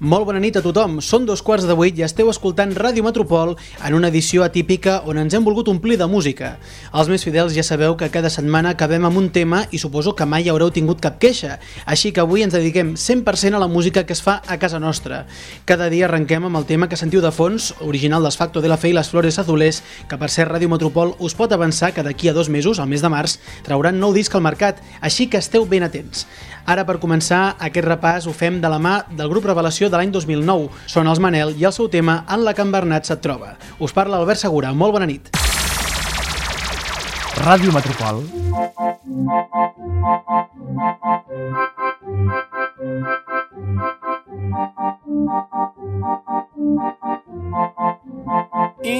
Molt bona nit a tothom. Són dos quarts de vuit i esteu escoltant Ràdio Metropol en una edició atípica on ens hem volgut omplir de música. Els més fidels ja sabeu que cada setmana acabem amb un tema i suposo que mai haureu tingut cap queixa. Així que avui ens dediquem 100% a la música que es fa a casa nostra. Cada dia arrenquem amb el tema que sentiu de fons, original dels Facto de la Fe i les Flores Azules, que per ser Ràdio Metropol us pot avançar que d'aquí a dos mesos, al mes de març, trauran nou disc al mercat, així que esteu ben atents. Ara, per començar, aquest repàs ho fem de la mà del grup Revelació de l'any 2009. Són els Manel i el seu tema En la Can Bernat se't troba. Us parla Albert Segura. Molt bona nit. Ràdio Metropol. I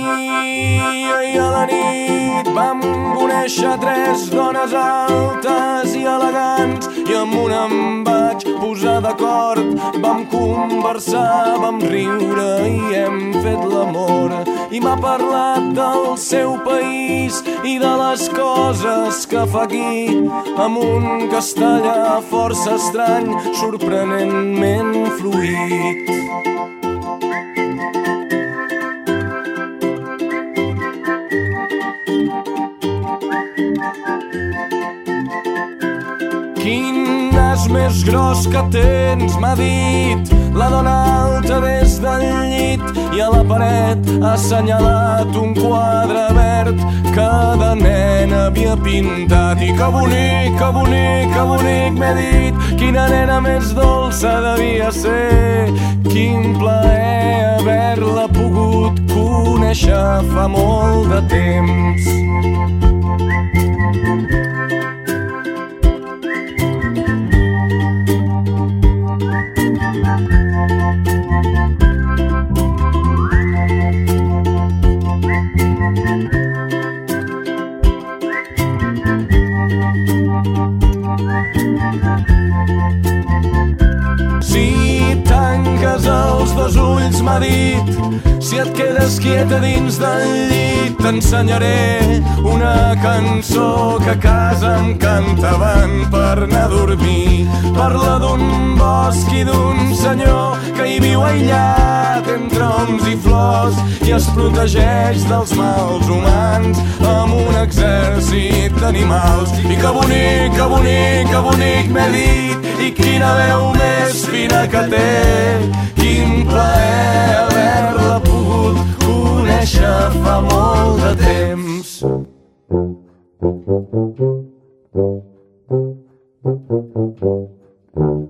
ahir a la nit vam conèixer tres dones altes i elegants una em vaig posar d'acord. Vam conversar, vam riure i hem fet l'amor. I m'ha parlat del seu país i de les coses que fa aquí amb un castellà força estrany, sorprenentment fluid. Més gros que tens, m'ha dit. La dona alta des del llit i a la paret ha assenyalat un quadre verd que de nena havia pintat. I que bonic, que bonic, que bonic m'he dit. Quina nena més dolça devia ser. Quin plaer haver-la pogut conèixer fa molt de temps Si tanques els dos ulls, m'ha dit, si et quedes quieta dins del llit, t'ensenyaré una cançó que a casa em cantaven per anar a dormir. Parla d'un bosc i d'un senyor que hi viu aïllat entre oms i flors i es protegeix dels mals humans amb un exèrcit d'animals. I que bonic, que bonic, que bonic m'he dit i quina veu més fina que té. Quin plaer haver-la pogut conèixer fa molt de temps. Però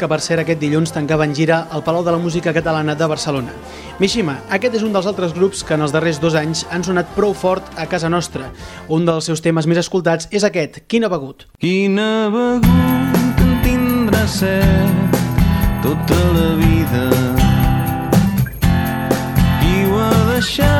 que per ser aquest dilluns tancaven gira al Palau de la Música Catalana de Barcelona. Mishima, aquest és un dels altres grups que en els darrers dos anys han sonat prou fort a casa nostra. Un dels seus temes més escoltats és aquest, Quina begut. Quina begut en tindrà set tota la vida Qui ho ha deixat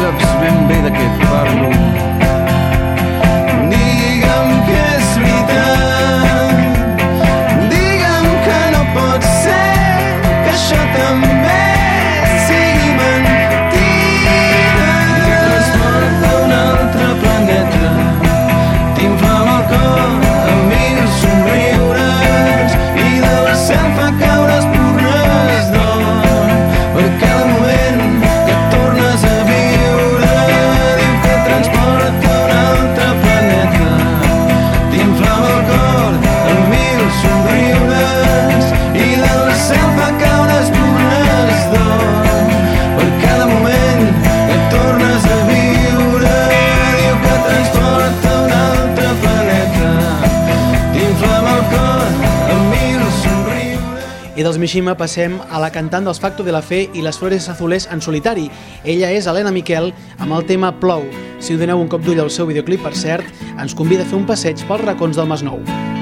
service ben beyda kayıp var? Kashima passem a la cantant dels Facto de la Fe i les Flores Azulés en solitari. Ella és Helena Miquel amb el tema Plou. Si ho doneu un cop d'ull al seu videoclip, per cert, ens convida a fer un passeig pels racons del Masnou. Nou.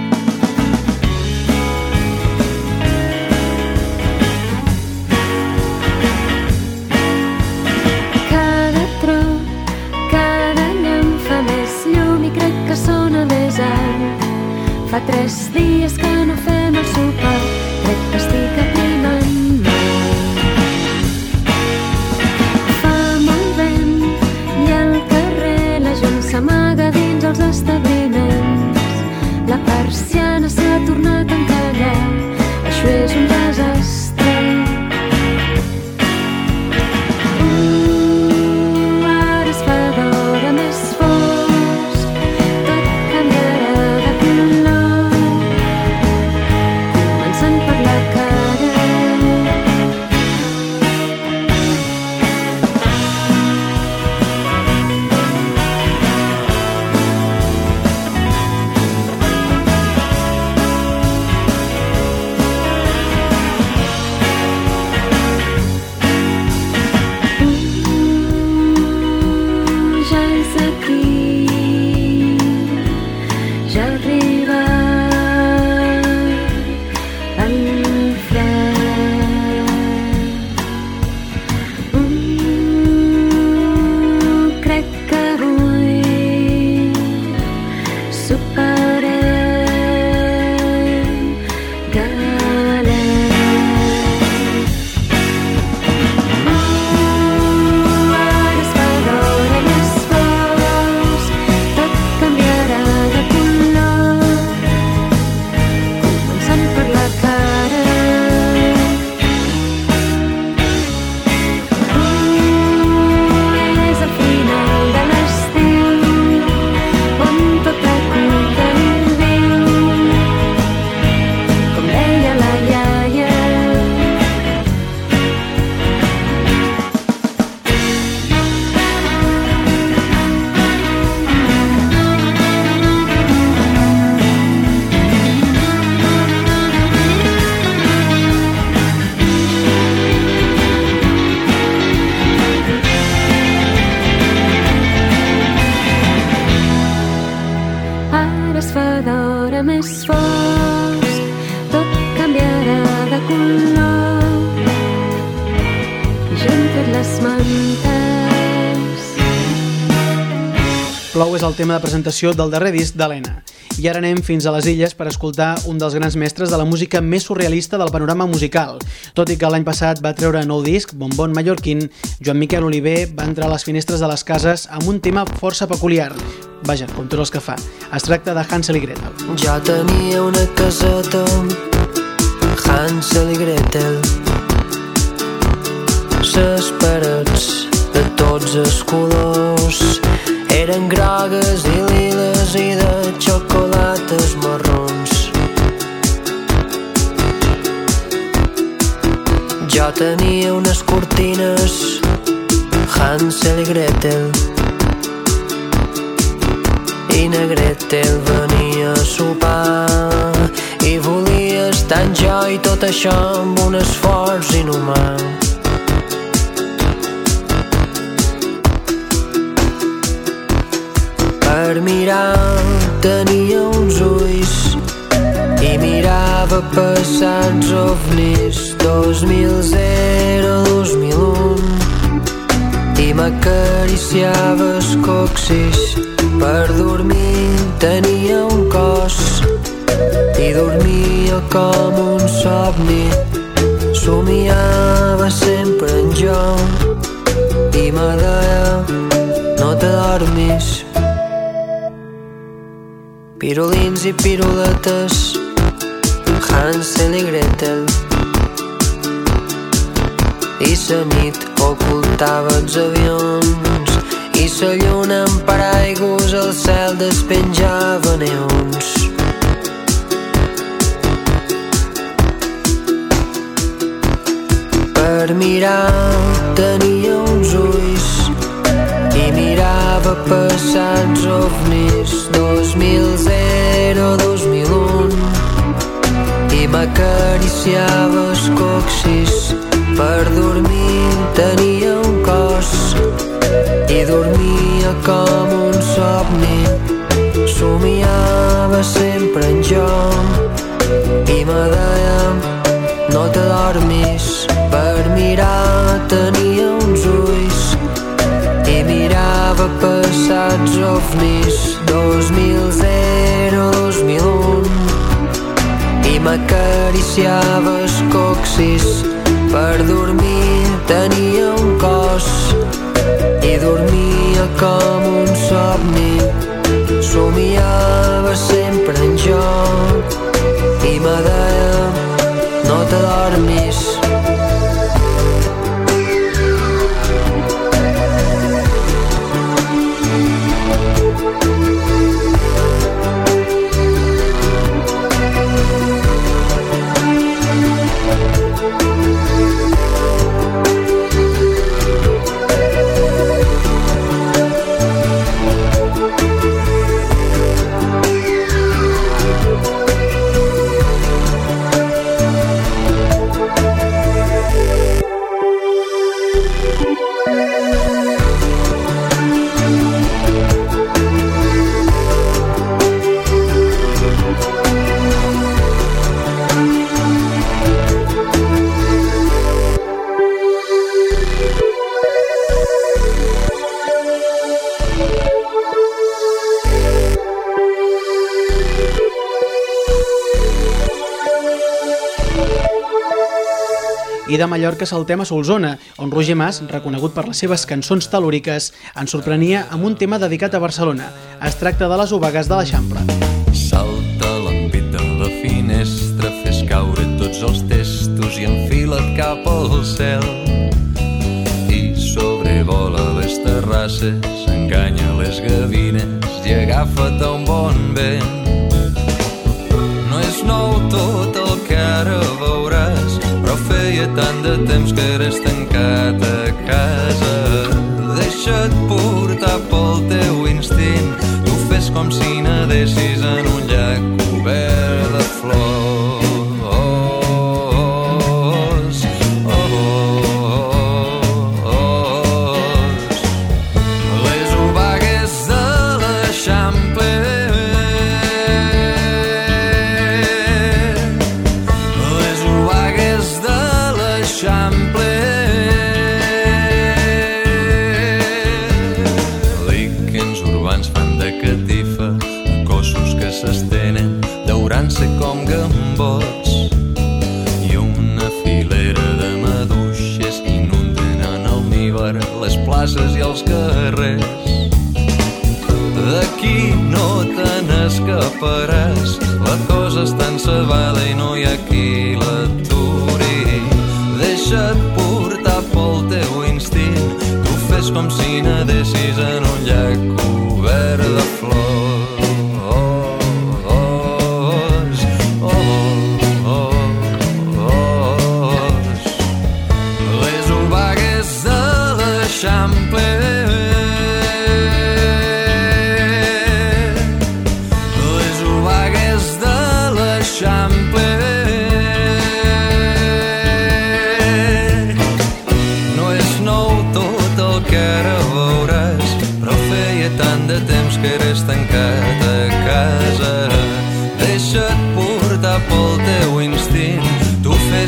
Més fosc, tot canviarà de color. Jo hem tret les mantes. Plou és el tema de presentació del darrer disc d'Helena. I ara anem fins a les illes per escoltar un dels grans mestres de la música més surrealista del panorama musical. Tot i que l'any passat va treure nou disc, Bombón Mallorquín, Joan Miquel Oliver va entrar a les finestres de les cases amb un tema força peculiar. Vaja, com tots els que fa. Es tracta de Hansel i Gretel. Jo tenia una caseta, Hansel i Gretel. Ses parets de tots els colors eren grogues i liles i de xocolates marrons. Jo tenia unes cortines, Hansel i Gretel. I na Gretel venia a sopar i volia estar jo i tot això amb un esforç inhumà. Mirar tenia uns ulls i mirava passats ovnis. 2000-2001 i m'acariciava els coxis per dormir tenia un cos i dormia com un somni. Somiava sempre en jo i me deia no t'adormis Pirulins i piruletes, Hansel i Gretel. I sa nit ocultava els avions i sa lluna amb paraigües al cel despenjava neons. Per mirar tenia uns ulls i mirava passats ovnis 2000-2001 i m'acariciava els coxis per dormir tenia un cos i dormia com un somni. Somiava sempre en jo i me deia no t'adormis per mirar tenia i mirava passats ovnis 2000-2001 i m'acariciava els coxis per dormir. Tenia un cos i dormia com un somni. Somiava sempre en jo. I me de Mallorca saltem a Solsona, on Roger Mas, reconegut per les seves cançons telúriques, ens sorprenia amb un tema dedicat a Barcelona. Es tracta de les obagues de l'Eixample. Salta l'ampit de la finestra, fes caure tots els testos i enfila't cap al cel. I sobrevola les terrasses, enganya les gavines i agafa't un bon vent. No és nou tot el que ara però feia tant de temps que eres tancat a casa. Deixa't portar pel teu instint, tu fes com si nedessis en un llac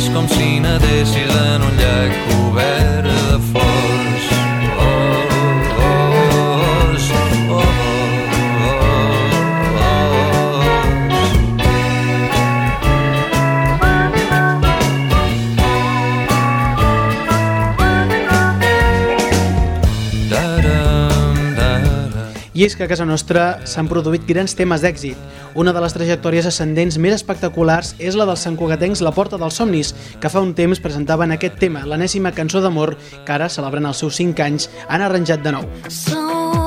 és com si nadessis en un llac. i és que a casa nostra s'han produït grans temes d'èxit. Una de les trajectòries ascendents més espectaculars és la dels santcugatencs La Porta dels Somnis, que fa un temps presentaven aquest tema, l'anèsima cançó d'amor que ara, celebrant els seus 5 anys, han arranjat de nou. Som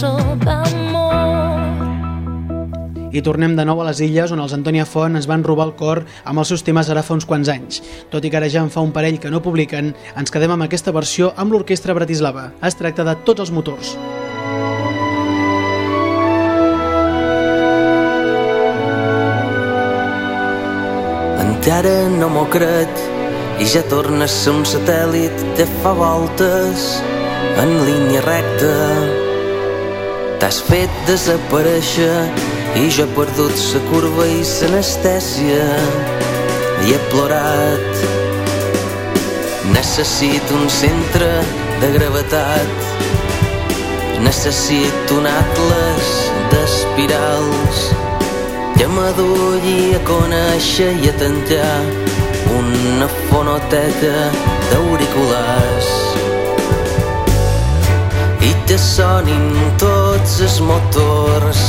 sob. I tornem de nou a les illes on els Antònia Font ens van robar el cor amb els seus temes ara fa uns quants anys. Tot i que ara ja en fa un parell que no publiquen, ens quedem amb aquesta versió amb l'Orquestra Bratislava. Es tracta de Tots els motors. Encara no m'ho crec i ja tornes a un satèl·lit de fa voltes en línia recta T'has fet desaparèixer i jo he perdut sa curva i l'anestèsia. I he plorat. Necessito un centre de gravetat. Necessito un atles d'espirals. Que m'adulli a conèixer i a tancar una fonoteca d'auriculars i te sonin tots els motors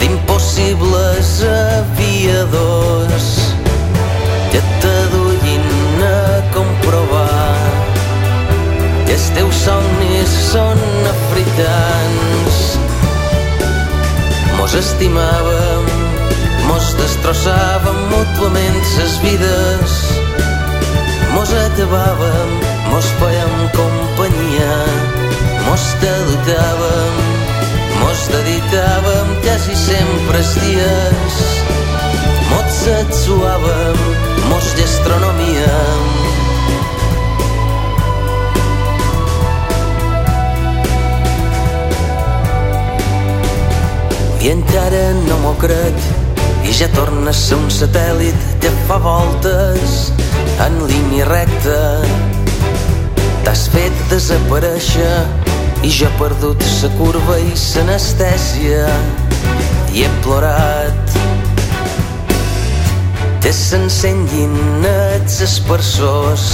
d'impossibles aviadors. Que t'adullin a comprovar que els teus somnis són africans. Mos estimàvem mos destrossàvem mútuament ses vides. Mos acabàvem mos fèiem companyia mos t'adotàvem mos dedicàvem quasi sempre els dies. Mos sexuàvem mos gastronomíem i encara no m'ho crec i ja torna a ser un satèl·lit que fa voltes en línia recta. T'has fet desaparèixer i jo perdut sa curva i l'anestèsia. I he plorat. Que s'encenguin els espersors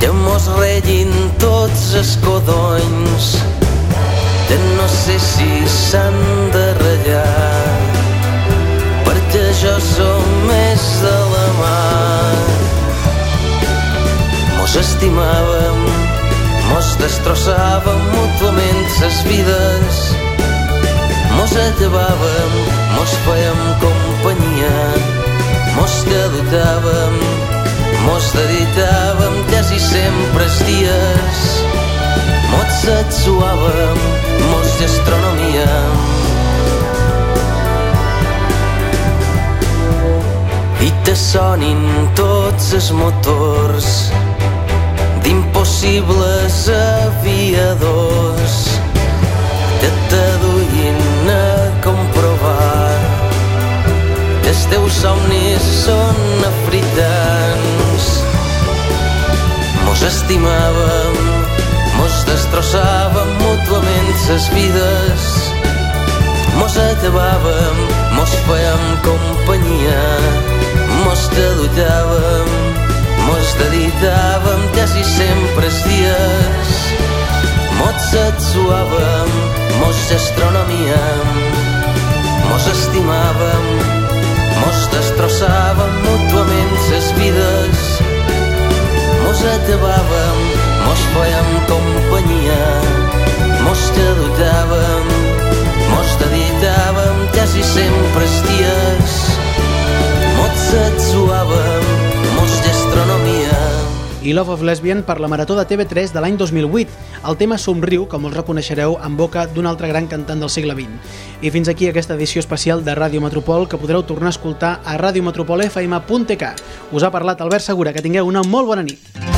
que mos reguin tots els codonys que no sé si s'han de ratllar perquè jo som més de la mar. Mos estimàvem mos destrossàvem mútuament ses vides mos acabàvem mos fèiem companyia mos cadutàvem mos dedicàvem quasi sempre els dies. Mos sexuàvem mos gastronomia. I te sonin tots els motors d'impossibles aviadors que t'aduïn a comprovar que els teus somnis són africans mos estimàvem mos destrossàvem mútuament ses vides. Mos acabàvem mos fèiem companyia sempre els dies mos sexuàvem mos estimàvem mos destrossàvem mútuament ses vides. Mos acabàvem mos fèiem companyia mos cadutàvem mos dedicàvem quasi sempre els dies. Mos mos gastronomia i Love of Lesbian per la Marató de TV3 de l'any 2008. El tema Somriu, com us reconeixereu, en boca d'un altre gran cantant del segle XX. I fins aquí aquesta edició especial de Ràdio Metropol que podreu tornar a escoltar a radiometropolfm.tk. Us ha parlat Albert Segura, que tingueu una molt bona nit.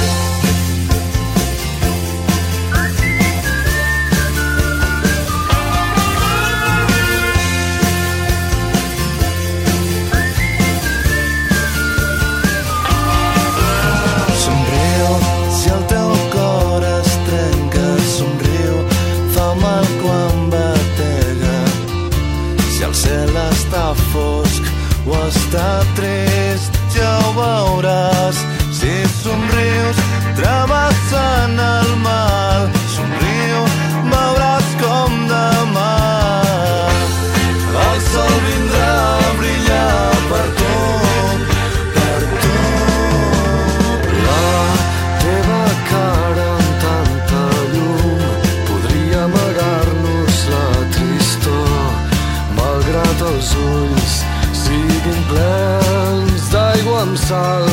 obert els ulls siguin plens d'aigua amb sal.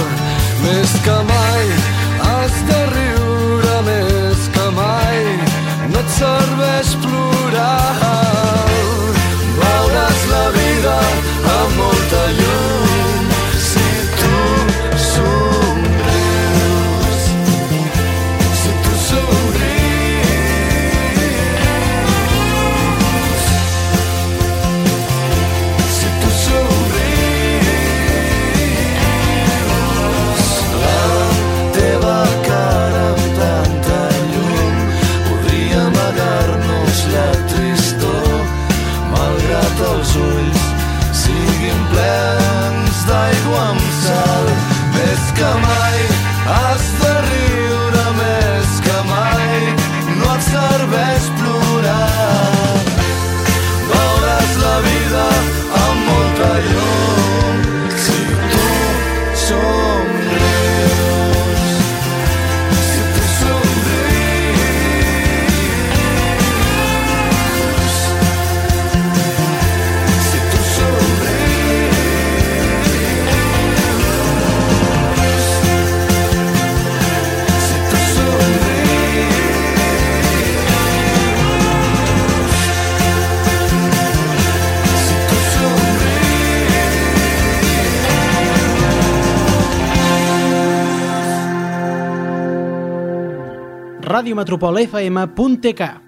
Més que mai has de riure, més que mai no et serveix plorar. Veuràs la vida amb molta llum As radiometropolfm.tk